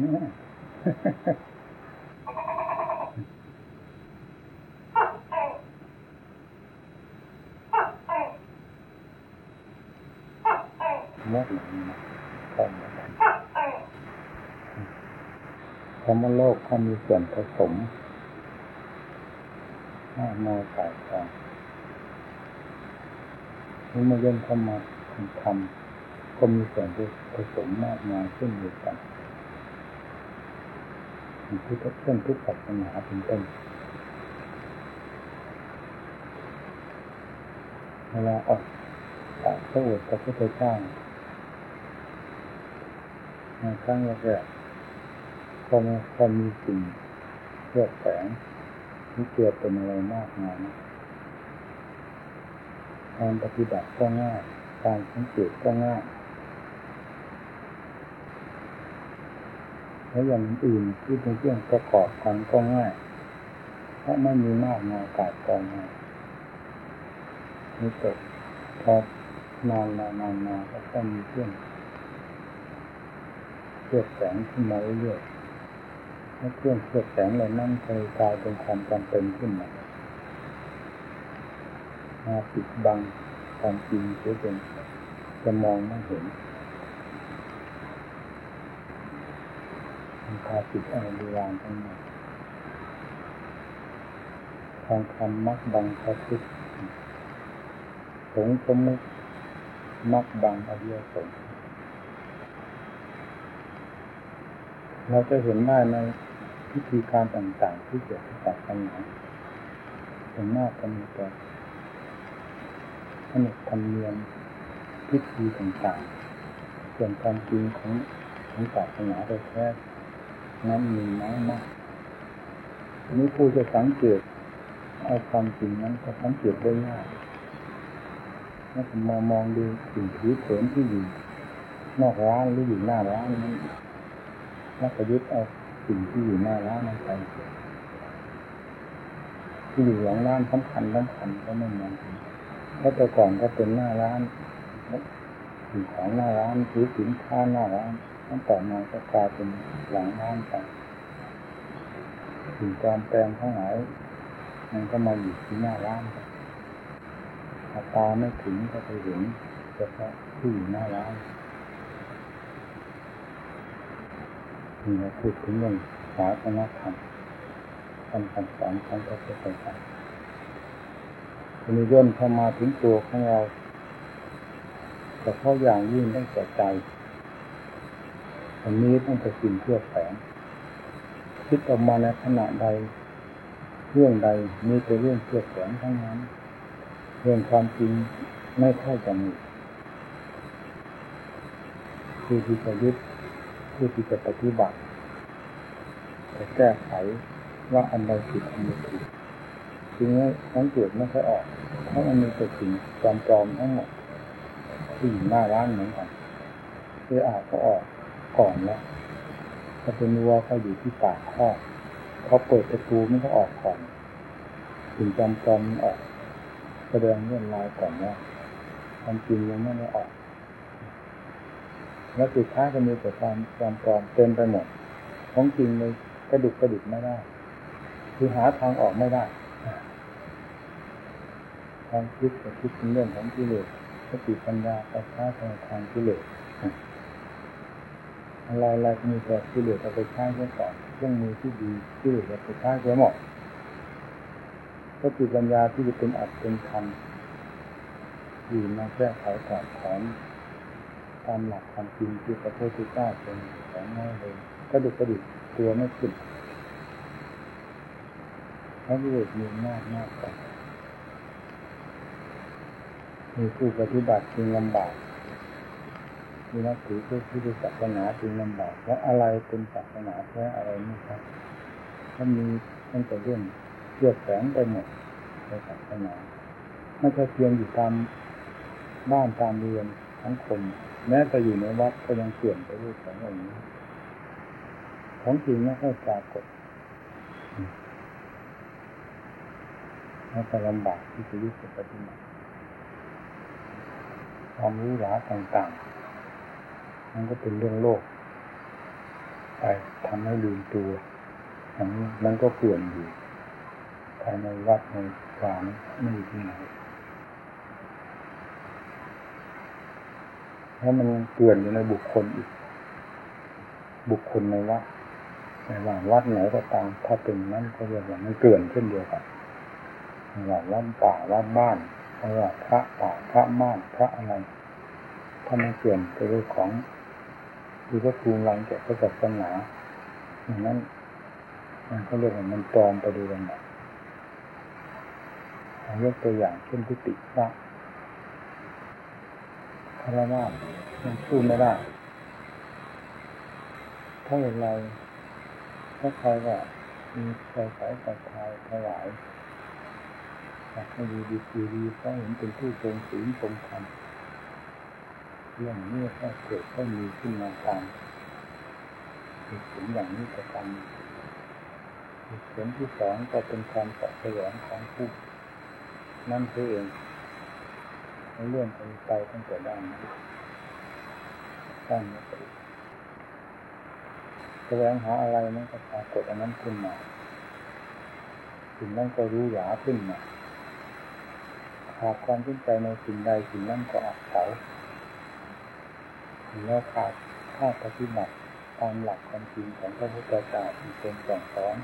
มดหนึ่งข้อมคำว่าโลกเขามีส่วนผสมมามายหลายกองนี่มาเย่นเข้ามาทำก็มีส่วนผสมมากมายขึ้นอยู่กัน ทุกเช่นทุกศาสนาเป็นต้นเวลาออกจากพระโอษฐ์พระพุทธเจ้าในครั้งแรกๆก็มีความมีสิ่งเลือกแสงที่เกิดเป็นอะไรมากมายนะการปฏิบัติก็ง่าย การสังเกตก็ง่าย แล้วอย่างอื่นที่เป็นเครื่องประกอบกันก็ง่ายเพราะไม่มีมากมายกาดกองมานี่ตกพอนานมานานมาก็ต้องมีเครื่องเชื่องแสงขึ้นมาเรื่อยๆแล้วเครื่องเชื่องแสงเหล่านั้นเคยกลายเป็นความจำเป็นขึ้นมามาปิดบังความจริงเสียจนจะมองไม่เห็น มันพาปิดอะไรดีวานทั้งหมดทองคำมักบังพระพุทธสงสมุกมักบังอริยสงฆ์เราจะเห็นได้ในพิธีการต่างๆ ที่เกี่ยวกับศาสนาเป็นมากกันแต่ขนบธรรมเนียมพิธีต่างๆ ส่วนความจริงของของศาสนาโดยแท้ นั้นมีน้อยมากนี้ผู้จะสังเกตเอาความจริงนั้นก็สังเกตได้ยากถ้ามามองดูสิ่งผิวเผินที่อยู่นอกร้านหรืออยู่หน้าร้านนั้นแล้วก็ยึดเอาสิ่งที่อยู่หน้าร้านนั้นไปที่อยู่หลังร้านสำคัญสำคัญก็ไม่มองเพราแต่ก่อนก็เป็นหน้าร้านสิ่งของหน้าร้านหรือสินค้าหน้าร้าน ตั้งแต่มาก็กลายเป็นหลังร้านไปสิ่งจอมแปลงทั้งหลายมันก็มาอยู่ที่หน้าร้านตาไม่ถึงก็ไปเห็นเฉพาะที่อยู่หน้าร้านนี่เราพูดถึงเรื่องศาสนาธรรมคำสั่งสอนของพระพุทธเจ้าทีนี้ย่นเข้ามาถึงตัวของเราแต่เข้าอย่างยิ่งตั้งแก่ใจ อันนี้ต้องไปสิ่งเพื่อแฝงคิดออกมาในขณะใด เรื่องใดมีแต่เรื่องเพื่อแฝงทั้งนั้น เรื่องความจริงไม่ค่อยจะมีผู้ที่จะยึดผู้ที่จะปฏิบัติจะแก้ไขว่าอันใดผิดอันใดถูกจึงสังเกตไม่ค่อยออก เพราะมันมีแต่สิ่งปลอมๆทั้งหมดที่อยู่หน้าร้านเหมือนกันคืออาจก็ออก ก่อนแล้วถ้าเป็นวัวก็อยู่ที่ปากข้อเขาเปิดประตูไม่ก็ออกก่อนสิ่งจำปลออก แสดงเรื่องลายก่อนว่าความจริงยังไม่ได้ออก แล้วสุดท้ายก็มีแต่ความความปลอมเต็มไปหมดของจริงเลยกระดุกกระดิกไม่ได้ คือหาทางออกไม่ได้ทางคิดกับคิดเป็นเรื่องของกิเลสสติปัญญาไปช้าทางทางกิเลส อะไรอะไรมีแต่กิเลสเอาไปใช้ไว้ก่อนเครื่องมือที่ดีกิเลสเอาไปใช้ไว้หมดสติปัญญาที่จะเป็นอัดเป็นธรรมอยู่มาแก้ไขก่อนถอนตามหลักความจริงที่พระพุทธเจ้าเป็นของง่ายเลยก็ดุกระดิกตัวไม่ขึ้นพระวิเวกมีมากมากกว่ามีผู้ปฏิบัติจึงลำบาก มีนักถือผู้ที่ศาสนาจึงลำบากเพราะอะไรเป็นศาสนาแท้อะไรไม่ใช่ถ้ามีตั้งแต่เรื่องเกี่ยวแสงไปหมดในศาสนาไม่ใช่เพียงอยู่ตามบ้านตามเรือนทั้งคนแม้จะอยู่ในวัดก็ยังเปลี่ยนไปด้วยของอย่างนี้ของจริงไม่ค่อยปรากฏแล้วก็ลำบากที่จะยึดปฏิบัติความรู้หลาต่างๆ มันก็เป็นเรื่องโลก ไปทำให้ลืมตัวอันนี้มันก็เกลื่อนอยู่ภายในวัดในวานไม่มีที่ไหนเพราะมันเกลื่อนอยู่ในบุคคลอีก บุคคลในวัดในว่าวัดไหนก็ตามถ้าเป็นนั้นก็เรียกว่ามันเกลื่อนเช่นเดียวกันว่าวัดป่าวัดบ้านเพราะว่าพระป่าพระม่านพระอะไรถ้ามันเกลื่อนไปด้วยของ หรือว่าภูมิรังแก่พระศาสนาอย่างนั้นมันก็เรียกว่ามันปลอมไปดูกันแบบยกตัวอย่างเช่นทิฏฐิพระคารวะมันพูดไม่ได้ถ้าอย่างไรถ้าใครว่ามีใจสายศรัทธาถวายอยากให้ดีดีดีเพราะเห็นเป็นผู้ทรงศีลทรงธรรม เรื่องนี้ถ้าเกิดก็มีขึ้นมาตามเหตุผลอย่างนี้ก็ตามเหตุผลที่สองก็เป็นความสะสยองของผู้นั่นคือเองเรื่องไปไปตั้งแต่ด้านนั้นด้านนี้แสวงหาอะไรมันก็ปรากฏอันนั้นขึ้นมาสิ่งนั้นก็รู้หยาขึ้นมาขาดความสนใจในสิ่งใดสิ่งนั้นก็อักเสา แล้วขาดค่าปฏิบัติตามหลักความจริงของพระพุทธเจ้าที่เป็นสอนสอน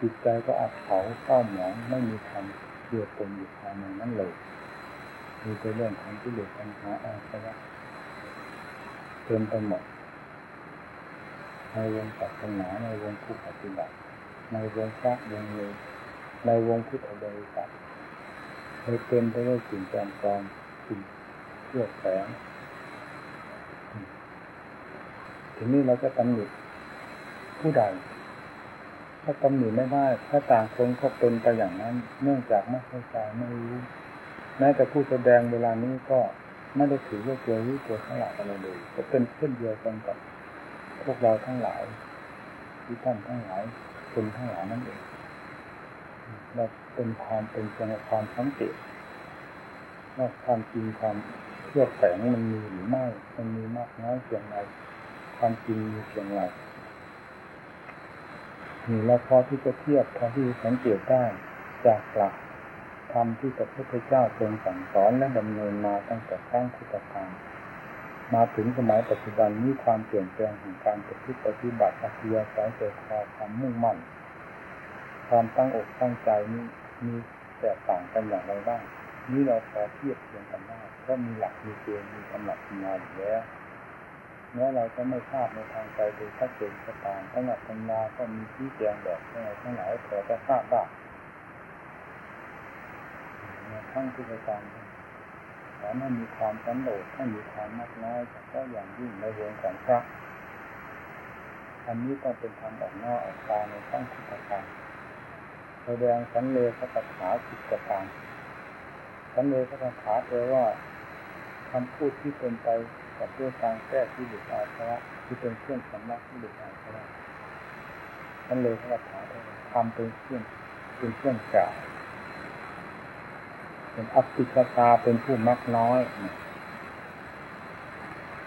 จิตใจก็อักเสาเศร้าหมองไม่มีธรรมเกี่ยวปนอยู่ภายในนั้นเลยมีแต่เรื่องของที่เหลือปัญหาอาสวะเต็มไปหมดในวงศาสนาในวงผู้ปฏิบัติในวงพระวงเลยในวงพุทธบริษัทเลยเต็มไปด้วยสิ่งแปลงปลอมสิ่งเชื่อแฝง ทีนี้เราจะตำหนิผู้ใดถ้าตำหนิไม่ได้ถ้าต่างคนก็เป็นไปอย่างนั้น เนื่องจากไม่เข้าใจไม่รู้แม้แต่ผู้แสดงเวลานี้ก็ไม่ได้ถือว่าตัวรู้ตัวทั้งหลายอะไรเลยก็เป็นเช่นเดียวกันกับพวกเราทั้งหลายที่ท่านทั้งหลายคนทั้งหลายนั่นเองเราเป็นความเป็นจังความสังเกตว่าความจริงความเชื่อแฝงมันมีหรือไม่มันมีมากน้อยเพียงไร ความจริงมีเพียงไรนี่เราพอที่จะเทียบพอที่สังเกตได้จากหลักธรรมที่พระพุทธเจ้าทรงสั่งสอนและดำเนินมาตั้งแต่ครั้งพุทธกาลมาถึงสมัยปัจจุบันนี้ความเปลี่ยนแปลงของการปฏิปฏิบัติอัตยาสายใจคอความมุ่งมั่น ความตั้งอกตั้งใจนี้มีแตกต่างกันอย่างไรบ้างนี่เราพอเทียบเทียงกันได้ก็มีหลักมีเกณฑ์มีกำหนดมาอยู่แล้ว แม้เราจะไม่ทราบในทางใจโดยชัดเจนก็ตามขนาดปัญญาก็มีที่แจงแบบทั้งหลายทั้งหลายพอจะทราบได้ทั้งทุกการสอนให้มีความสันโดษให้มีความมากน้อยก็อย่างยิ่งในวงของพระอันนี้ต้องเป็นทางออกนอกออกตาในทั้งทุกการแสดงสันเลขคาถาสิบประการสันเลขคาถาแปลว่าคำพูดที่เป็นไป กับเรื่องการแก้ที่ดุอาสวะที่เป็นเครื่องสำนักที่ดุอาสวะสันเลขคาถาทำเป็นเครื่องเป็นเครื่องกล่าวเป็นอัติกตาเป็นผู้มักน้อย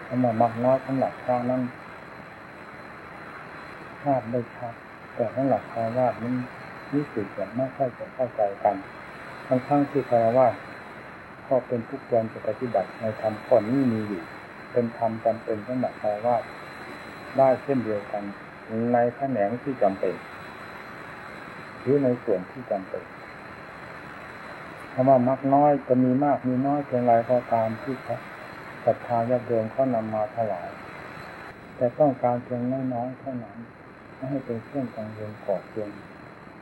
คำว่ามักน้อยสำหรับพระนั้นทราบได้ชัดแต่สำหรับคารวะนั้นนี่สึกจะไม่ค่อยจะเข้าใจกันทั้งทั้งที่คารวะก็เป็นผู้ควรจะปฏิบัติในธรรมข้อนี้มีอยู่ เป็นธรรมจำเป็นสำหรับคารวะได้เช่นเดียวกัน ในแขนงที่จำเป็น หรือในส่วนที่จำเป็นคำว่ามักน้อยจะมีมากมีน้อยเพียงไรก็ตามที่ศรัทธาญาติโยมเขานำมาถวาย แต่ต้องการเพียงน้อยๆเท่านั้นไม่ให้เป็นเครื่องกังวลก่อเพียง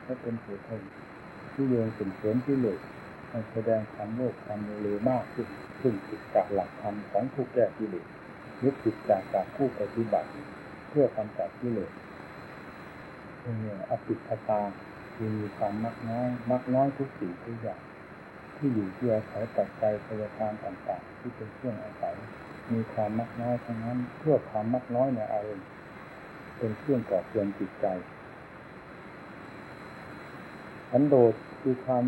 และเป็นเหตุให้ที่โยงสิ่งเสริมที่เหลือ แสดงความโลภความเร็วมากขึ้นขึ้นผิดจากหลักธรรมของผู้แก้ที่เหลือยึดผิดจากจากผู้ปฏิบัติ เพื่อกำจัดที่เหลือเนี่ยอภิชตาคือมีความมักน้อยมักน้อยทุกสิ่งทุกอย่างที่อยู่ที่อาศัยปัจจัยพยาการต่างๆ ที่เป็นเครื่องอาศัย มีความมักน้อยทั้งนั้นเพื่อความมักน้อยในอารมณ์เป็นเครื่องก่อเตือนจิตใจสันโดษคือความ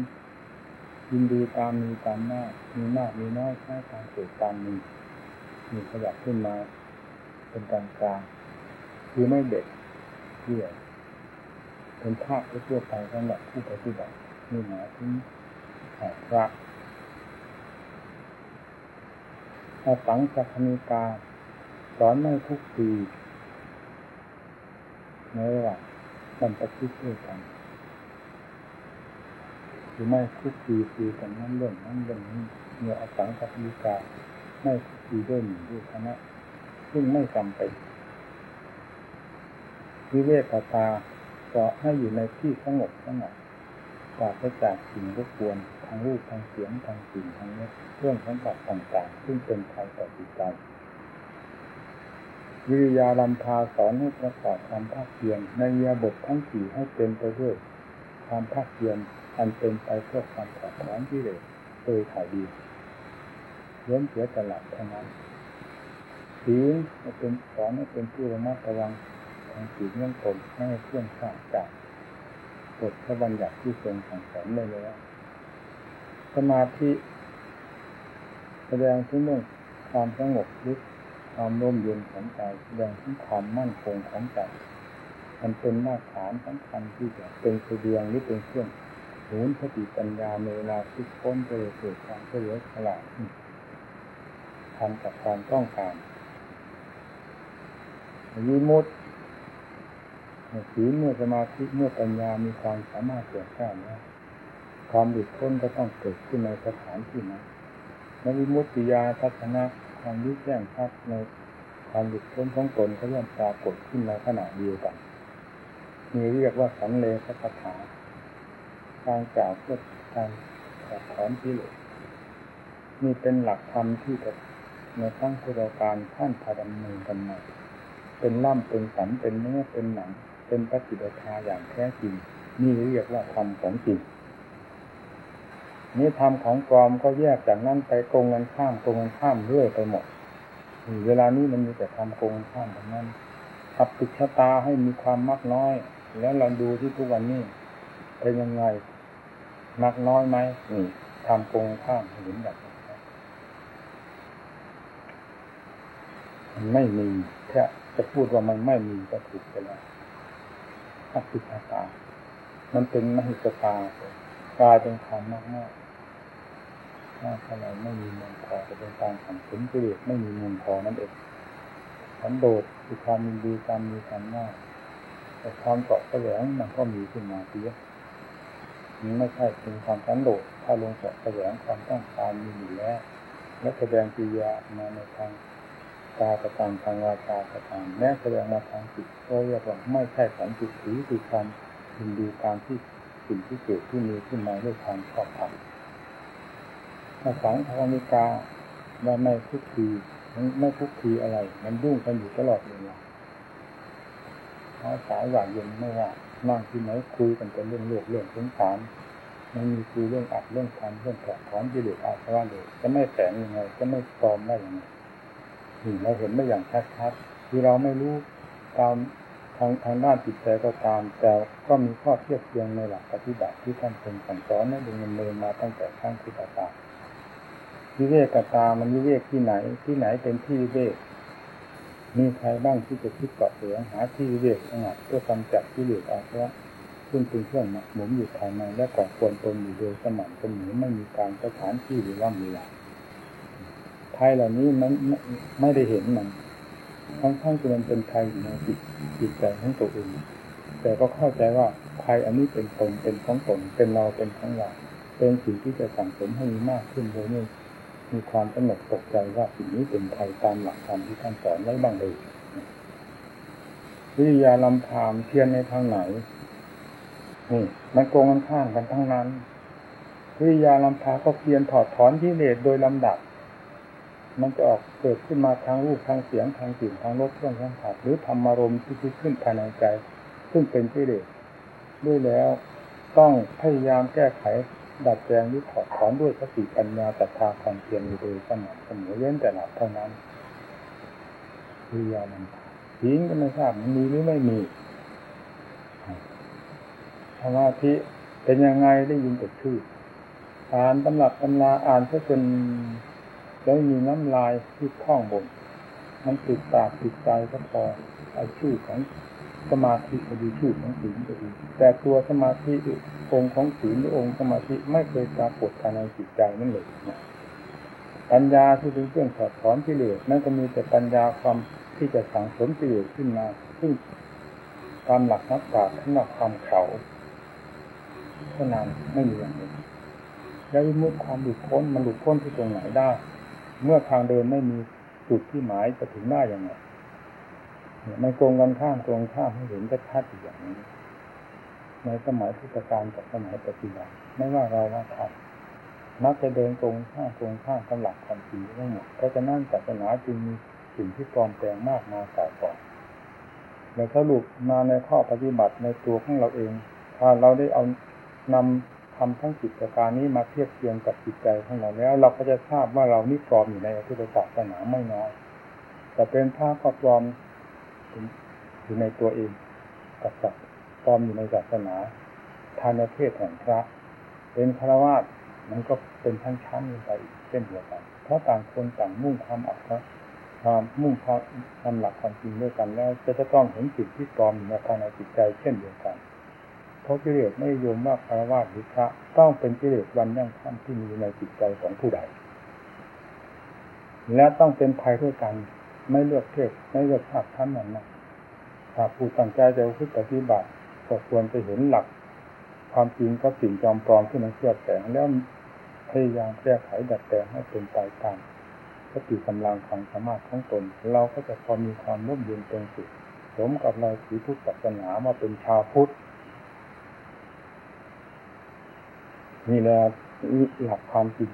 ยินดีตามมีตามหน้ามีมากมีน้อยใช้ตามเกิดตามมีมีขยับขึ้นมา เป็นกลางกลางคือไม่เด็ดเที่ยวเป็นภาคทั่วไปสำหรับผู้ปฏิบัตินี่หมายถึงพระอาสังสัคณิกาสอนไม่ทุกปีในระหว่างบรรพชิตด้วยกัน รือไม่ทุกปีปีกันนั้นเรื่องนั้นเรื่องนี้เมื่ออาสังสัคณิกาไม่ทุกปีด้วยหนึ่งด้วยคณะซึ่งไม่จำเป็นวิเวกตาก็ให้อยู่ในที่สงบสงบปราศจากสิ่งรบกวนทางรูปทางเสียงทางกลิ่นทางรสเครื่องสัมผัสต่างๆ ซึ่งเป็นภัยต่อจิตใจวิริยาลัมพาสอนให้ประกอบความภาคเพียรในยาบททั้งสี่ให้เป็นไปด้วยความภาคเพียร อันเป็นไปเพื่อความถอดถอนที่เลสโดยถ่ายดีเลี้ยงเสียตลาดเท่านั้นศีลเป็นสอนให้เป็นผู้ระมัดระวังทางศีลเรื่องตนไม่ให้เคลื่อนข้าจากกฎพระบัญญัติที่ทรงสั่งสอนเลยแล้วสมาธิแสดงถึงเรื่องความสงบลึกความร่มเย็นของใจแสดงถึงความมั่นคงของใจมันเป็นมาตรฐานสำคัญที่จะเป็นเสบียงหรือเป็นเครื่อง หนุนสติปัญญาในเวลาที่พ้นไปเกิดความเฉลียวฉลาดทำกับความต้องการวิมุตติศีลเมื่อสมาธิเมื่อปัญญามีความสามารถเกิดขึ้นแล้วความหลุดพ้นก็ต้องเกิดขึ้นในสถานที่นั้นในวิมุตติญาทัศนะความรู้แจ้งชัดในความหลุดพ้นของตนก็ย่อมปรากฏขึ้นในขณะเดียวกันมีเรียกว่าสันเลสคาถา การกล่าวเพื่อการถอดถอนที่เหลือนี่เป็นหลักธรรมที่ในทั้งพุทธการท่านพาดำเนินกันมาเป็นล่ำเป็นสันเป็นเนื้อเป็นหนัง เป็นปฏิบัติอย่างแท้จริง นี่เรียกว่าธรรมของจริงนี่ธรรมของปลอมก็แยกจากนั้นไปโกงกันข้ามโกงกันข้ามเรื่อยไปหมดเวลานี้มันมีแต่ทำโกงกันข้ามแบบนั้นขับติดชะตาให้มีความมากน้อย แล้วเราดูที่ทุกวันนี้เป็นยังไง มากน้อยไหมนี่ทำโกงข้ามเห็นแบบมันไม่มีแค่จะพูดว่ามันไม่มีก็ถูกไปแล้วอัติชาตา มันเป็นมหิสตากลายเป็นความมากมากมากเท่าไรไม่มีเงินพอจะเป็นการสังสมกิเลสไม่มีเงินพอนั่นเองสันโดษคือความมีดีความมีความมากแต่ความเกาะแสวงมันก็มีขึ้นมาเสียมัน ไม่ใช่เป็นความสันโดษถ้าลงเกาะแสวงความต้องการมีอยู่แล้วและแสดงกิริยามาในทางตากระตามทางวาจากระตามแม้แสดงมาทางจิตก็เรียกว่าไม่ใช่สันติถือคือความยินดีตามที่สิ่งที่เกิดที่มีขึ้นมาด้วยความชอบธรรมภาษาธรรมิกาว่าไม่ทุกทีไม่ทุกทีอะไร มันยุ่งกันอยู่ตลอดเวลาเพราะสายหวานเย็นไม่ว่า นั่งที่ไหนคุยกันแต่เรื่องโลกเรื่องสงสารไม่มีคุยเรื่องอัดเรื่องทำเรื่องถอดถอนกิเลสอาสวะเลยจะไม่แฝงยังไงจะไม่ปลอมได้ยังไงเราเห็นไม่อย่างชัดๆคือเราไม่รู้ตามทางทางด้านจิตใจก็ตามแต่ก็มีข้อเทียบเทียงในหลักปฏิบัติที่ท่านเป็นสั่งสอนให้ดำเนินมาตั้งแต่ขั้งพุทธกาวิเวกตามันวิเวกที่ไหนที่ไหนเป็นที่วิเวก มีใครบ้างที่จะคิดเกาะเสือหาที่วิเวกสงัดเพื่อกำจัดที่เหลืออาสวะซึ่งเป็นเครื่องหมักหมมอยู่ภายในและก่อควรตนอยู่โดยสม่ำเสมอไม่มีการสถานที่หรือว่ามีหลักไทยเหล่านี้มันไม่ได้เห็นมันทั้งทั้งที่มันเป็นไทยอยู่ในจิตจิตใจของตัวเองแต่ก็เข้าใจว่าไทยอันนี้เป็นตนเป็นของตนเป็นเราเป็นของเราเป็นสิ่งที่จะสั่งสมให้มีมากขึ้นโดยไม่ มีความสงบตกใจว่าสิ่งนี้เป็นไทยตามหลักธรรมที่ท่านสอนไว้บ้างเลยวิทยาลำพามเทียนในทางไหนนี่มันโกงกันข้างกันทั้งนั้นวิทยาลำพาก็เพียนถอดถอนที่เลสโดยลำดับ มันจะออกเกิดขึ้นมาทางรูปทางเสียงทางกลิ่นทางรสเครื่องสัมผัสหรือธรรมารมณ์ที่คิดขึ้นภายในใจ ซึ่งเป็นที่เลสด้วยแล้ว ต้องพยายามแก้ไข ดัดแปลงหรือถอดถอนด้วยสติปัญญาแต่ทาความเพียรอยู่โดยสม่ำเสมอเว้นแต่หลับเท่านั้นวิยามันทิ้งก็ไม่ทราบมันมีหรือไม่มีสมาธิเป็นยังไงได้ยินแต่ชื่ออ่านตำรับตำราอ่านเพื่อจนแล้วมีน้ำลายที่ท่องบน มันติดปากติดใจก็พอไอ้ชื่อของ สมาธิก็ดีชื่อของศีลก็ดีแต่ตัวสมาธิองค์ของศีลหรือองค์สมาธิไม่เคยปรากฏภายในจิตใจนั่นเลยปัญญาที่เป็นเครื่องถอดถอนกิเลสนั่นก็มีแต่ปัญญาความที่จะสั่งสมกิเลสขึ้นมา ซึ่งตามหลักนักปราชญ์ท่านว่าความเขาเท่านั้นไม่มีอย่างอื่นแล้วเมื่อความหลุดพ้นมันหลุดพ้นที่ตรงไหนได้ เมื่อทางเดินไม่มีจุดที่หมายจะถึงได้อย่างไร มันตรงกันข้ามตรงข้ามให้เห็นชัดๆอย่างนี้ ในสมัยพุทธกาลกับสมัยปัจจุบันไม่ว่าเราว่าใครมักจะเดินตรงข้ามตรงข้ามกับหลักความจริงทั้งหมดเพราะฉะนั้นศาสนาจึงมีสิ่งที่ปลอมแปลงมากมายสายก่อนแล้วสรุปมาในข้อปฏิบัติในตัวของเราเอง ถ้าเราได้เอานำทำทั้งจิตประการนี้มาเทียบเทียงกับจิตใจของเราแล้ว เราก็จะทราบว่าเรานี่ปลอมอยู่ในพุทธศาสนาไม่น้อยแต่เป็นภาพก็ปลอม อยู่ในตัวเองกับสัตว์ปลอมอยู่ในศาสนาทานเพศแห่งพระเป็นฆราวาสมันก็เป็นชั้นๆลงไปเช่นเดียวกัน เพราะต่างคนต่างมุ่งความอัตถะความมุ่งความทำหลักความจริงด้วยกันแล้วจะจะต้องเห็นจิตที่ปลอมอยู่ในภายในจิตใจเช่นเดียวกัน เพราะกิเลสไม่ยมว่าคารวะหรือพระต้องเป็นกิเลสวันยั่งค่ำที่มีในจิตใจของผู้ใด และต้องเป็นภัยด้วยกัน ไม่เลือกเพศไม่เลือกชาติท่านนั้นนะถ้าผู้ตั้งใจจะพึ่งปฏิบัติก็ควรจะเห็นหลัก ความจริงก็สิ่งจอมปลอมที่มันเชื่อแต่งแล้วพยายามแก้ไขดัดแปลงให้เป็นไปตามสติกำลังความสามารถของตน เราก็จะพอมีความร่มเย็นเป็นสุขสมกับเราถือพุทธศาสนามาเป็นชาวพุทธนี่แหละหลักความจริง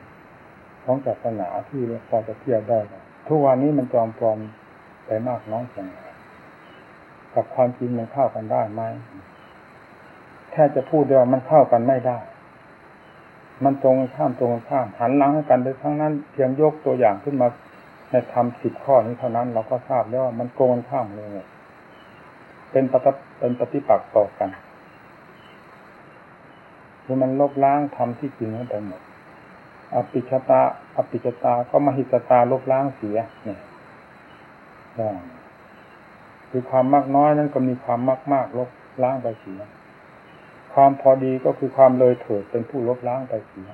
ของศาสนาที่พอจะเทียบได้ ทุกวันนี้มันจอมปลอมไปมากน้อยเพียงไรกับความจริงมันเข้ากันได้ไหมแค่จะพูดเดียวมันเข้ากันไม่ได้ มันตรงข้ามตรงข้ามหันหลังให้กันไปทั้งนั้นเพียงยกตัวอย่างขึ้นมาในทำสิบข้อนี้เท่านั้นเราก็ทราบแล้วว่ามันโกงข้ามเลย เป็นปฏิเป็นปฏิปักษ์ต่อกันคือมันลบล้างทำที่จริงทั้งหมด อภิชตาอภิชตาก็มหิตตาลบล้างเสียเนี่ยคือความมากน้อยนั้นก็มีความมากมากลบล้างไปเสียความพอดีก็คือความเลยเถิดเป็นผู้ลบล้างไปเสีย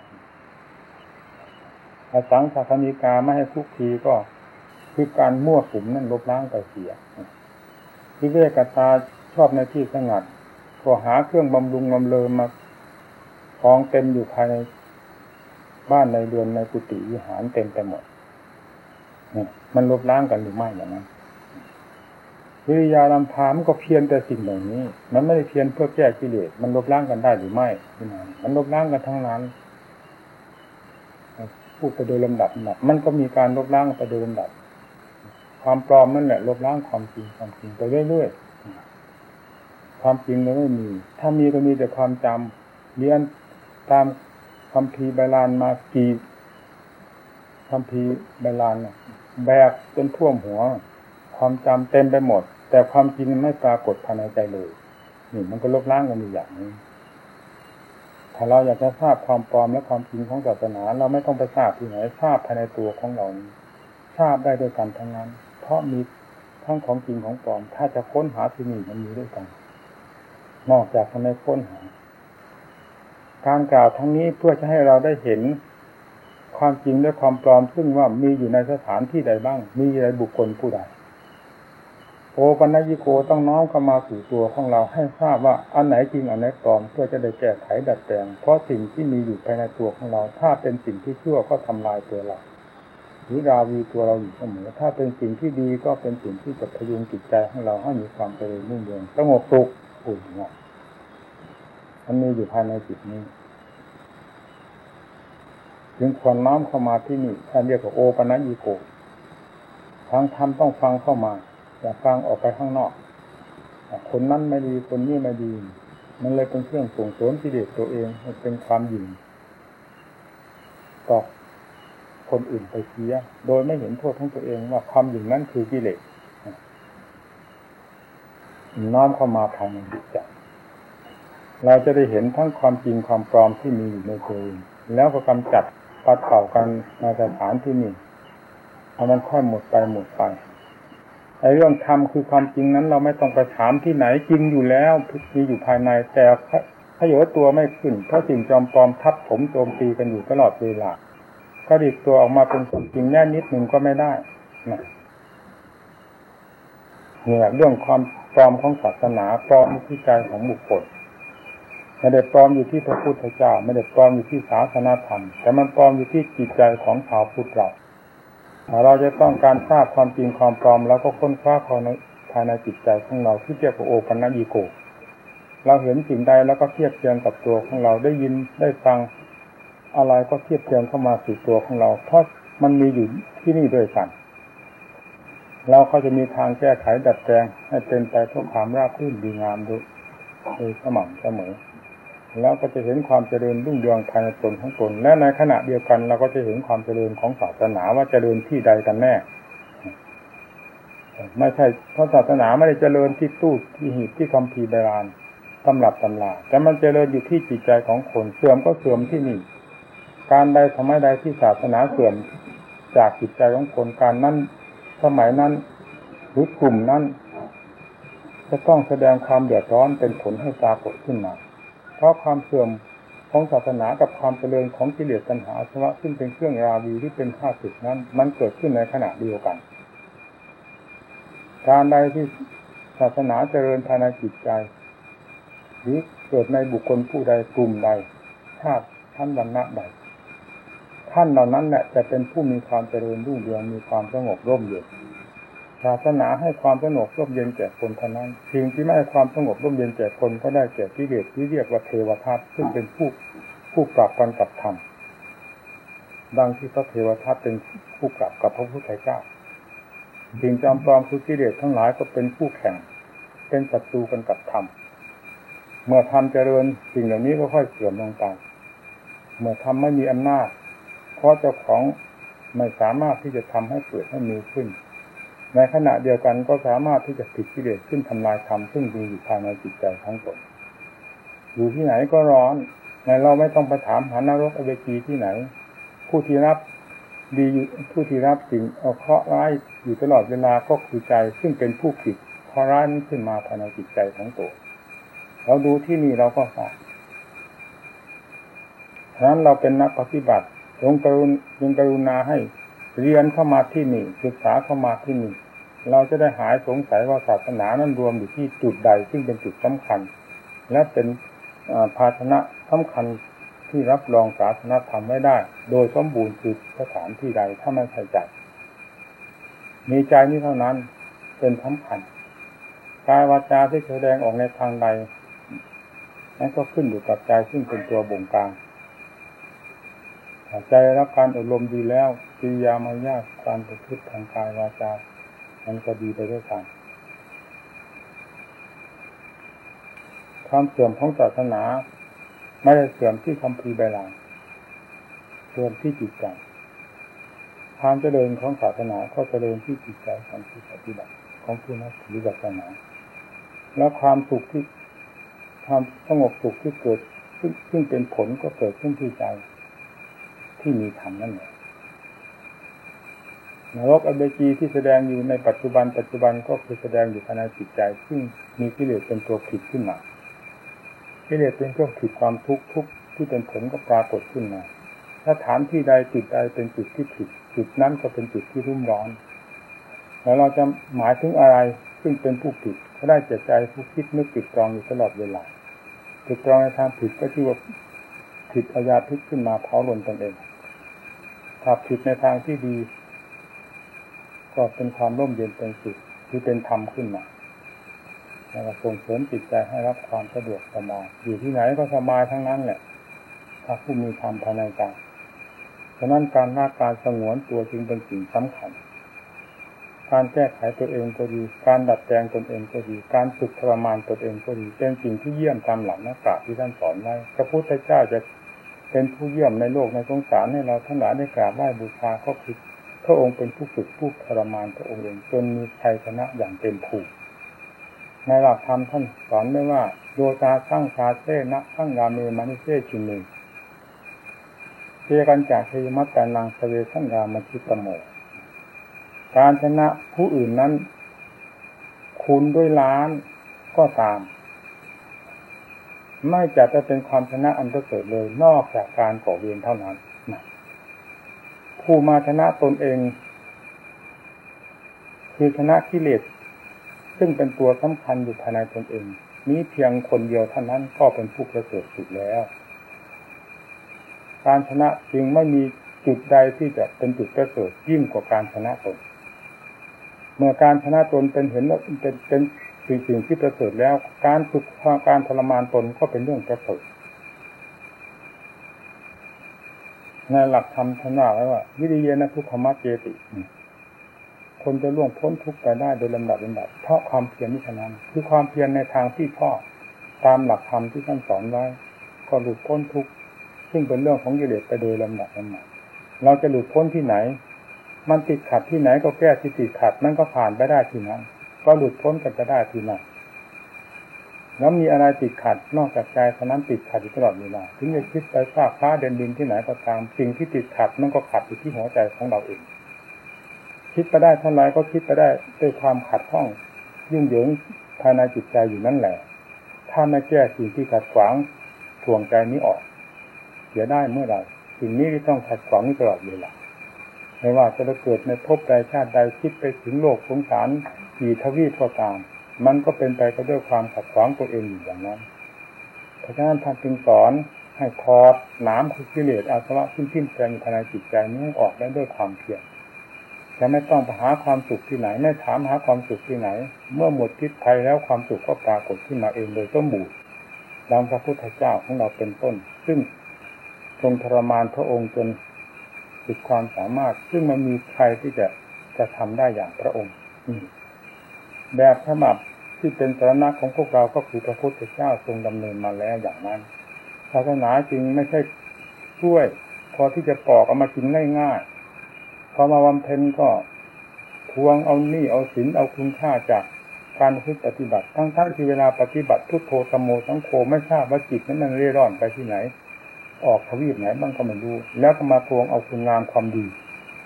อาสังสาคณิกาไม่ให้ทุกทีก็คือการมั่วสุมนั่นลบล้างไปเสียวิเวกตาชอบในที่สงัดก็หาเครื่องบำรุงบำเรอมาของเต็มอยู่ภายใน บ้านในเรือนในกุฏิวิหารเต็มไปหมดมันลบล้างกันหรือไม่อย่างนั้นวิริยาลำพามันก็เพียนแต่สิ่งเหล่านี้ มันไม่ได้เพียนเพื่อแก้กิเลส มันลบล้างกันได้หรือไม่ที่นันมันลบล้างกันทั้งนั้นพูดไปโดยลำดับลำดับ มันก็มีการลบล้างไปโดยลำดับ ความปลอมนั่นแหละลบล้างความจริงความจริงไปเรื่อยๆ ความจริงเราไม่มี ถ้ามีก็มีแต่ความจำเรียนตาม คำพีใบลานมากี่คำพีใบลานแบกจนท่วมหัว ความจำเต็มไปหมด แต่ความจริงไม่ปรากฏภายในใจเลยนี่มันก็ลบล้างกันอยู่อย่างนี้ถ้าเราอยากจะทราบความปลอมและความจริงของศาสนา เราไม่ต้องไปทราบที่ไหนทราบภายในตัวของเราทราบได้ด้วยกันทั้งนั้น เพราะมีทั้งของจริงของปลอม ถ้าจะค้นหาที่นี่มันมีด้วยกัน นอกจากทำไมค้นหา การกล่าวทั้งนี้เพื่อจะให้เราได้เห็นความจริงและความปลอมซึ่งว่ามีอยู่ในสถานที่ใดบ้าง มีในบุคคลผู้ใดโอปัญญิโกต้องน้อมเข้ามาสู่ตัวของเราให้ทราบว่าอันไหนจริงอันไหนปลอมเพื่อจะได้แก้ไขดัดแปลง เพราะสิ่งที่มีอยู่ภายในตัวของเรา ถ้าเป็นสิ่งที่ชั่วก็ทำลายตัวเราหรือราวีตัวเราอยู่เสมอถ้าเป็นสิ่งที่ดีก็เป็นสิ่งที่จะพยุงจิตใจของเราให้มีความเจริญรุ่งเรืองสงบสุขอุ่นงา มันมีอยู่ภายในจิตนี้ถึงควรน้อมเข้ามาที่นี่ท่านเรียกว่าโอปัญญิโกทางธรรมต้องฟังเข้ามา อย่าฟังออกไปข้างนอกคนนั้นไม่ดีคนนี้ไม่ดี มันเลยเป็นเครื่องส่งเสริมกิเลสตัวเองให้เป็นความหยิ่งต่อคนอื่นไปเสีย โดยไม่เห็นโทษของตัวเองว่าความหยิ่งนั้นคือกิเลสน้อมเข้ามาภายในจิตใจ เราจะได้เห็นทั้งความจริงความปลอมที่มีอยู่ในตัวเองแล้วก็กำจัดปัดเป่ากันในสถานที่นี้เอามันค่อยหมดไปหมดไปไอ้เรื่องธรรมคือความจริงนั้น เราไม่ต้องไปถามที่ไหนจริงอยู่แล้วมีอยู่ภายในแต่ขยโยตัวไม่ขึ้นเพราะสิ่งจอมปลอมทับผมโจมตีกันอยู่ตลอดเวลาก็ดิบตัวออกมาเป็นความจริงแน่นิดหนึ่งก็ไม่ได้นะเนี่ยเรื่องความปลอมของศาสนาปลอมที่ใจของบุคคล ไม่ได้ปลอมอยู่ที่พระพุทธเจ้า ไม่ได้ปลอมอยู่ที่ศาสนาธรรม แต่มันปลอมอยู่ที่จิตใจของชาวพุทธเราเราจะต้องการทราบความจริงความปลอมแล้วก็ค้นคว้าภายในภายในจิตใจของเราที่เรียกว่าโอปัญญีโก เราเห็นสิ่งใดแล้วก็เทียบเทียงกับตัวของเราได้ยินได้ฟังอะไรก็เทียบเทียงเข้ามาสู่ตัวของเรา เพราะมันมีอยู่ที่นี่ด้วยกัน เราก็จะมีทางแก้ไขดัดแปลงให้เป็นไปเพื่อความราบรื่นดีงามโดยสม่ำเสมอ แล้วก็จะเห็นความเจริญรุ่งเรืองภายในตนของตน และในขณะเดียวกันเราก็จะเห็นความเจริญของศาสนาว่าเจริญที่ใดกันแน่ ไม่ใช่เพราะศาสนาไม่ได้เจริญที่ตู้ที่หีบที่คำพีโบราณตำรับตำราแต่มันเจริญอยู่ที่จิตใจของคนเสื่อมก็เสื่อมที่นี่ การใดทำไมใดที่ศาสนาเสื่อมจากจิตใจของคนการนั้นสมัยนั้นหรือกลุ่มนั้นจะต้องแสดงความเดือดร้อนเป็นผลให้ปรากฏขึ้นมา เพราะความเสื่อมของศาสนากับความเจริญของกิเลสตัณหาสวะซึ่งเป็นเครื่องราวีที่เป็นข้าศึกนั้น มันเกิดขึ้นในขณะเดียวกัน การใดที่ศาสนาเจริญภายในจิตใจหรือเกิดในบุคคลผู้ใดกลุ่มใดชาติท่านวันณะใดท่านเหล่านั้นแหละจะเป็นผู้มีความเจริญรุ่งเรืองมีความสงบร่มเย็น ศาสนาให้ความสงบร่มเย็นแก่คนเท่านั้นสิ่งที่ไม่ให้ความสงบร่มเย็นแก่คนก็ได้แก่ที่เรียกที่เรียกว่าเทวทัตซึ่งเป็นผู้ผู้ปรับกันกับธรรมดังที่พระเทวทัตเป็นผู้ปรับกับพระพุทธเจ้าสิ่งจอมปลอมคือกิเลสทั้งหลายก็เป็นผู้แข่ง เป็นศัตรูกันกับธรรมเมื่อธรรมเจริญสิ่งเหล่านี้ก็ค่อยเสื่อมลงไปเมื่อธรรมไม่มีอำนาจเพราะเจ้าของไม่สามารถที่จะทำให้เกิดให้มีขึ้น ในขณะเดียวกันก็สามารถที่จะผิดกิเลสขึ้นทำลายธรรมซึ่งมีอยู่ภายในจิตใจทั้งตนอยู่ที่ไหนก็ร้อนในเราไม่ต้องไปถามหานรกอเวจีที่ไหน ผู้ที่รับดีผู้ที่รับสิ่งเอาเคราะห์ร้ายอยู่ตลอดเวลาก็คือใจ ซึ่งเป็นผู้ผิดเพราะร้ายขึ้นมาภายในจิตใจของตัวเราดูที่นี่เราก็ทราบฉะนั้นเราเป็นนักปฏิบัติลงกรุณลงกรุณาให้ เรียนเข้ามาที่นี่ศึกษาเข้ามาที่นี่เราจะได้หายสงสัยว่าศาสนานั้นรวมอยู่ที่จุดใดซึ่งเป็นจุดสำคัญ และเป็นภาชนะสำคัญที่รับรองศาสนาธรรมไว้ได้ โดยสมบูรณ์คือสถานที่ใดถ้าไม่ใช่ใจมีใจนี้เท่านั้นเป็นสำคัญกายวาจาที่แสดงออกในทางใดนั้นก็ขึ้นอยู่กับใจซึ่งเป็นตัวบ่งการใจรับการอบรมดีแล้ว กิริยามายากการประพฤติทางกายวาจามันก็ดีไปด้วยกันความเสื่อมของศาสนา ไม่ได้เสื่อมที่คำพีใบลานเสื่อมที่จิตใจความเจริญของศาสนาก็เจริญที่จิตใจของผู้ปฏิบัติของผู้นับถือศาสนา แล้วความสุขที่ความสงบสุขที่เกิดซึ่งเป็นผลก็เกิดขึ้นที่ใจที่มีธรรมนั่นเอง นรกอเบจีที่แสดงอยู่ในปัจจุบันปัจจุบันก็คือแสดงอยู่ภายในจิตใจ ซึ่งมีกิเลสเป็นตัวผิดขึ้นมากิเลสเป็นเครื่องผิดความทุกข์ทุกข์ที่เป็นผลก็ปรากฏขึ้นมาถ้าฐานที่ใดจุดใดเป็นจุดที่ผิดจุดนั้นก็เป็นจุดที่รุ่มร้อน แล้วเราจะหมายถึงอะไรซึ่งเป็นผู้ผิดก็ได้เจตใจผู้คิดนึกติดตรองอยู่ตลอดเวลาติดตรองในทางผิดก็ชื่อว่าผิดอาญาพิษขึ้นมาเผาลนตนเองถ้าผิดในทางที่ดี ก็เป็นความร่มเย็นเป็นสุขที่เป็นธรรมขึ้นมาแล้วส่งเสริมจิตใจให้รับความสะดวกสบายอยู่ที่ไหนก็สบายทั้งนั้นแหละ ถ้าผู้มีธรรมภายในใจฉะนั้นการละการสงวนตัวจึงเป็นสิ่งสำคัญ การแก้ไขตัวเองก็ดี การดัดแปลงตนเองก็ดี การฝึกทรมานตนเองก็ดี เป็นสิ่งที่เยี่ยมตามหลักนักปราชญ์ที่ท่านสอนไว้พระพุทธเจ้าจะเป็นผู้เยี่ยมในโลกในสงสารให้เราทั้งหลายได้กราบไหว้บูชาก็คือ พระองค์เป็นผู้ฝึกผู้ทรมานพระองค์เองจนมีชัยชนะอย่างเต็มภูมิในหลักธรรมท่านสอนไม่ว่าโยตาสร้างชาเซนะสร้างราเมมานิเซชินีเทียกันจากเทมัตตานังสเวสังรามชิตโมการชนะผู้อื่นนั้น คูณด้วยล้านก็ตาม ไม่จะจะเป็นความชนะอันประเสริฐเลยนอกจากการก่อเวรเท่านั้น ผู้มาชนะตนเอง คือชนะกิเลสซึ่งเป็นตัวสำคัญอยู่ภายในตนเอง นี้เพียงคนเดียวเท่านั้นก็เป็นผู้ประเสริฐสุดแล้ว การชนะจึงไม่มีจุดใดที่จะเป็นจุดประเสริฐยิ่งกว่าการชนะตน เมื่อการชนะตนเป็นเห็นว่าเป็นเป็นสิ่งที่ประเสริฐแล้ว การฝึกการทรมานตนก็เป็นเรื่องประเสริฐ ในหลักธรรมท่านว่าไว้ว่า วิริยนะทุกขมัจเจติ คนจะล่วงพ้นทุกข์ไปได้โดยลำดับลำดับเพราะความเพียรนี้เท่านั้นคือความเพียรในทางที่ชอบตามหลักธรรมที่ท่านสอนไว้ ก็หลุดพ้นทุกข์ซึ่งเป็นเรื่องของกิเลสไปโดยลำดับลำดับเราจะหลุดพ้นที่ไหน มันติดขัดที่ไหนก็แก้ที่ติดขัดนั่นก็ผ่านไปได้ที่นั้น ก็หลุดพ้นกันจะได้ที่นั่น แล้วมีอะไรติดขัดนอกจากใจเท่านั้นติดขัดอยู่ตลอดเวลาถึงจะคิดไปฟากฟ้าเดินดินที่ไหนก็ตามสิ่งที่ติดขัดนั่นก็ขัดอยู่ที่หัวใจของเราเอง คิดไปได้เท่าไรก็คิดไปได้ด้วยความขัดข้อง ยุ่งเหยิงภายในจิตใจอยู่นั่นแหละ ถ้าไม่แก้สิ่งที่ขัดขวางทวงใจนี้ออก เสียได้เมื่อไหร่สิ่งนี้ที่ต้องขัดขวางตลอดเวลาไม่ว่าจะเกิดในภพใดชาติใดคิดไปถึงโลกสงสารกี่ทวีปก็ตาม มันก็เป็นไปก็ด้วยความขัดขวางตัวเองอยู่อย่างนั้นเพราะฉะนั้นท่านจึงสอนให้ทอดน้ำคือกิเลสอาสวะขึ้นทิ้นแปลงภายในจิตใจนี้ออกได้ด้วยความเพียรจะไม่ต้องไปหาความสุขที่ไหน ไม่ถามหาความสุขที่ไหน เมื่อหมดพิษภัยแล้วความสุขก็ปรากฏขึ้นมาเองโดยต้นบูดดังพระพุทธเจ้าของเราเป็นต้น ซึ่งทรงทรมานพระองค์จนสุดความสามารถ ซึ่งมันมีใครที่จะจะทำได้อย่างพระองค์ แบบฉบับที่เป็นสาระของพวกเราก็คือพระพุทธเจ้าทรงดำเนินมาแล้วอย่างนั้นศาสนาจริงไม่ใช่ช่วย พอที่จะปอกเอามากินง่ายๆพอมาบำเพ็ญก็ทวงเอานี่เอาศีลเอาคุณค่าจากการปฏิบัติทั้งๆที่เวลาปฏิบัติพุทโธธรรมโมสังโฆไม่ทราบว่าจิตนั้นมันเร่ร่อนไปที่ไหน ออกทวีปไหนบ้างก็ไม่รู้แล้วก็มาทวงเอาคุณงามความดี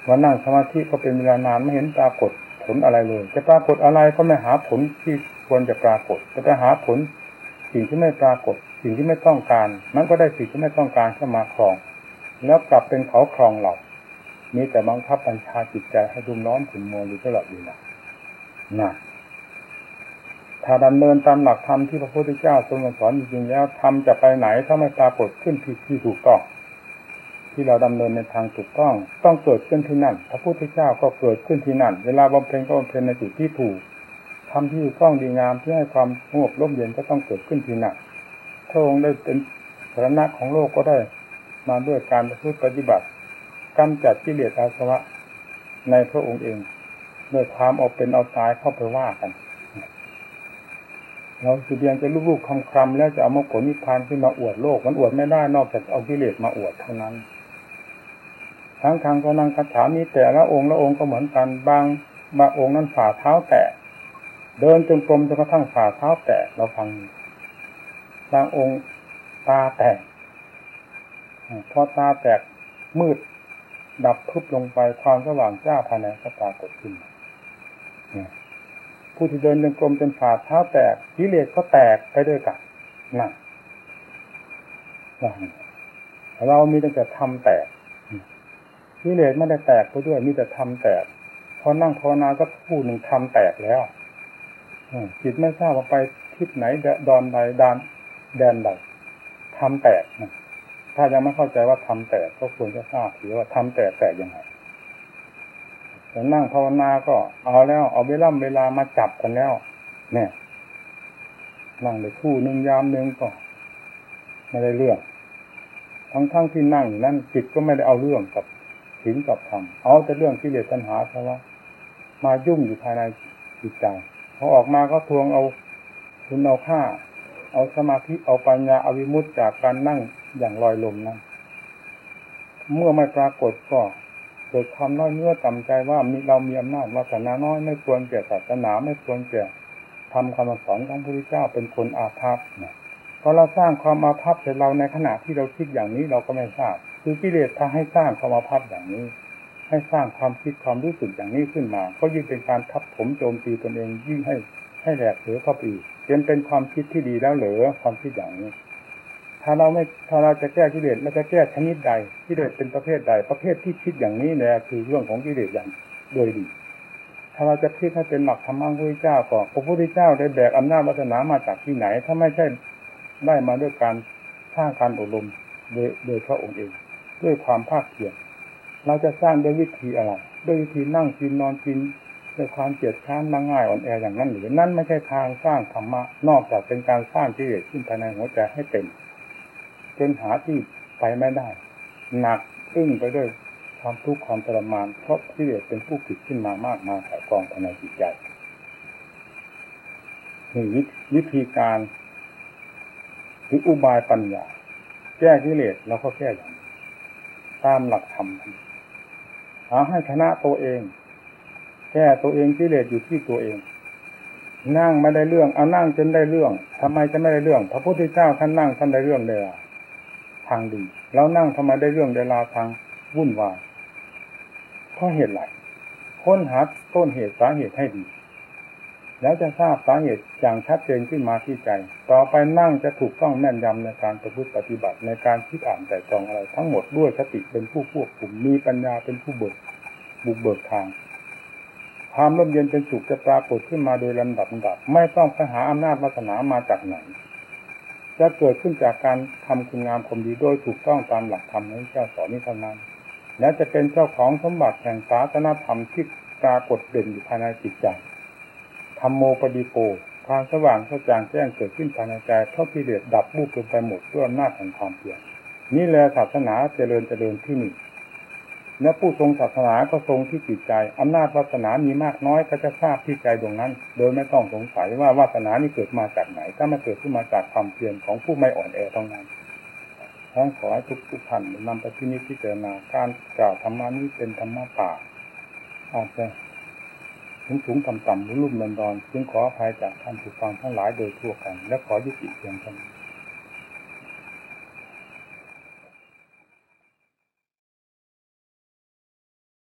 ว่านั่งสมาธิก็เป็นเวลานานไม่เห็นปรากฏ ผลอะไรเลย จะปรากฏอะไรก็ไม่หาผลที่ควรจะปรากฏจะไปหาผลสิ่งที่ไม่ปรากฏ สิ่งที่ไม่ต้องการ มันก็ได้สิ่งที่ไม่ต้องการเข้ามาครอง แล้วกลับเป็นเขาครองเรามีแต่บังคับบัญชาจิตใจให้ดุมร้อนขุ่นมัวอยู่ตลอดเวลานะถ้าดำเนินตามหลักธรรมที่พระพุทธเจ้าทรงสอนจริงๆแล้วธรรมจะไปไหนถ้าไม่ปรากฏขึ้นที่ที่ถูกต้อง ที่เราดำเนินในทางถูกต้อง ต้องเกิดขึ้นที่นั่น พระพุทธเจ้าก็เกิดขึ้นที่นั่น เวลาบำเพ็ญก็บำเพ็ญในจุดที่ถูกทำที่ถูกต้องดีงามเพื่อให้ความสงบร่มเย็นก็ต้องเกิดขึ้นที่นั่นพระองค์ได้เป็นสาระของโลกก็ได้มาด้วยการประพฤติปฏิบัติกำจัดกิเลสอาสวะในพระองค์เองด้วยความเอาเป็นเอาตายเข้าไปว่ากันเราสุดเดียงจะลูกๆคำคำแล้วจะเอามาผลนิพพานขึ้นมาอวดโลก มันอวดไม่ได้นอกจากเอากิเลสมาอวดเท่านั้น ทั้งทางก็นั่งคาถานี้แต่ละองค์ละองค์ก็เหมือนกันบางบางองค์นั้นฝ่าเท้าแตะเดินจงกรมจนกระทั่งฝ่าเท้าแตะเราฟังบางองค์ตาแตกพอตาแตกมืด ดับทุบลงไปความสว่างจ้าภายในก็ปรากฏขึ้นผู้ที่เดินจงกรมจนฝ่าเท้าแตกกิเลสก็แตกไปด้วยกันนั่นเรามีตั้งแต่ทำแตก กิเลสไม่ได้แตกไปด้วยมีแต่ทำแตกพอนั่งภาวนาก็พูดหนึ่งทำแตกแล้วจิตไม่ทราบว่าไปทิศไหนดอนใดดานแดนใดทำแตกถ้ายังไม่เข้าใจว่าทำแตกก็ควรจะทราบถือว่าทำแตกแตกยังไงแต่นั่งภาวนาก็เอาแล้ว เอาเวลาเวลามาจับกันแล้ว เนี่ยนั่งไปคู่หนึ่งยามหนึ่งก็ไม่ได้เรื่อง ทั้งทั้งที่นั่งอยู่นั่นจิตก็ไม่ได้เอาเรื่องกับ ถึงกับธรรมเอาแต่เรื่องที่เลสปัญหาเพราะว่ามายุ่งอยู่ภายในจิตใจพอออกมาก็ทวงเอาคุณเอาค่า เอาสมาธิเอาปัญญาเอาวิมุตจากการนั่งอย่างลอยลมนั้นเมื่อไม่ปรากฏก็เกิดความน้อยเนื้อต่ำใจว่ามีเรามีอำนาจวาสนาน้อยไม่ควรแก่ศาสนาไม่ควรแก่ทำคำสอนของพระพุทธเจ้าเป็นคนอาภัพเนี่ยพอเราสร้างความอาภัพใส่เราในขณะที่เราคิดอย่างนี้เราก็ไม่ทราบ คือกิเลสถ้าให้สร้างความาภัพอย่างนี้ ให้สร้างความคิดความรู้สึกอย่างนี้ขึ้นมา ก็ยิ่งเป็นการทับผมโจมตีตนเองยิ่งให้ให้แหลกเหลือเข้าไปอีกเป็นเป็นความคิดที่ดีแล้วเหรือความคิดอย่างนี้ ถ้าเราไม่ถ้าเราจะแก้กิเลสเราจะแก้ชนิดใดกิเลสเป็นประเภทใด ประเภทที่คิดอย่างนี้เนี่ยคือเรื่องของกิเลสอย่างโดยดีถ้าเราจะคิดให้เป็นหลักธรรมะพระพุทธเจ้าก็พระพุทธเจ้าได้แบกอำนาจวาสนามาจากที่ไหน ถ้าไม่ใช่ได้มาด้วยการสร้างการอบรมโดยโดยพระองค์เอง ด้วยความภาคเพียรเราจะสร้างด้วยวิธีอะไร ด้วยวิธีนั่งกินนอนกินด้วยความเกียดค้านมาง่ายอ่อนแออย่างนั้นหรือนั่นไม่ใช่ทางสร้างธรรมะนอกจากเป็นการสร้างกิเลสขึ้นภายในหัวใจให้เต็มจนหาที่ไปไม่ได้ หนักอึ้งไปด้วยความทุกข์ความทรมานเพราะกิเลสเป็นผู้ผิดขึ้นมามากมายหลายกองภายในจิตใจนี่วิธีการหรืออุบายปัญญา แก้กิเลสเราก็แก้อย่าง ตามหลักธรรมหาให้ชนะตัวเอง แก้ตัวเองกิเลสอยู่ที่ตัวเอง นั่งไม่ได้เรื่อง เอานั่งจนได้เรื่องทำไมจะไม่ได้เรื่อง พระพุทธเจ้าท่านนั่งท่านได้เรื่องเลยทางดีแล้วนั่งทำไมได้เรื่องเวลาทางวุ่นวายเพราะเหตุไรค้นหาต้นเหตุสาเหตุให้ดี แล้วจะทราบสาเหตุอย่างชัดเจนขึ้นมาที่ใจ ต่อไปนั่งจะถูกต้องแม่นยำในการประพฤติปฏิบัติในการคิดอ่านแต่จองอะไร ทั้งหมดด้วยสติเป็นผู้ควบคุมมีปัญญาเป็นผู้เบิกบุกเบิกทางความร่มเย็นเป็นสุขจะปรากฏขึ้นมาโดยลำดับลำดับ ไม่ต้องไปหาอำนาจวาสนามาจากไหน จะเกิดขึ้นจากการทำคุณงามความดีโดยถูกต้องตามหลักธรรมที่เจ้าสอนนี้เท่านั้นและจะเป็นเจ้าของสมบัติแห่งศาสนาธรรมที่ปรากฏเด่นอยู่ภายในจิตใจธรรมโมปฏิโก ความสว่างกระจ่างแจ้งเกิดขึ้นภายในใจเท่าที่เดชดับบูบลงไปหมดด้วยอำนาจแห่งความเพียรนี่แหละศาสนาเจริญเจริญที่นี่และผู้ทรงศาสนาก็ทรงที่จิตใจอำนาจวาสนามีมากน้อยก็จะทราบที่ใจดวงนั้น โดยไม่ต้องสงสัยว่าวาสนานี้เกิดมาจากไหนถ้ามาเกิดขึ้นมาจากความเพียรของผู้ไม่อ่อนแอตรงนั้นทั้งขอให้ทุกทุกท่านนำไปที่นี้ที่เจรนาการกล่าวธรรมานี้เป็นธรรมะป่าอาจจะ สูงสูงต่ำต่ำรุ่มรุ่มดอนจึงขออภัยจากท่านผู้ฟังทั้งหลายโดยทั่วกัน และขอยุติเพียงเท่านี้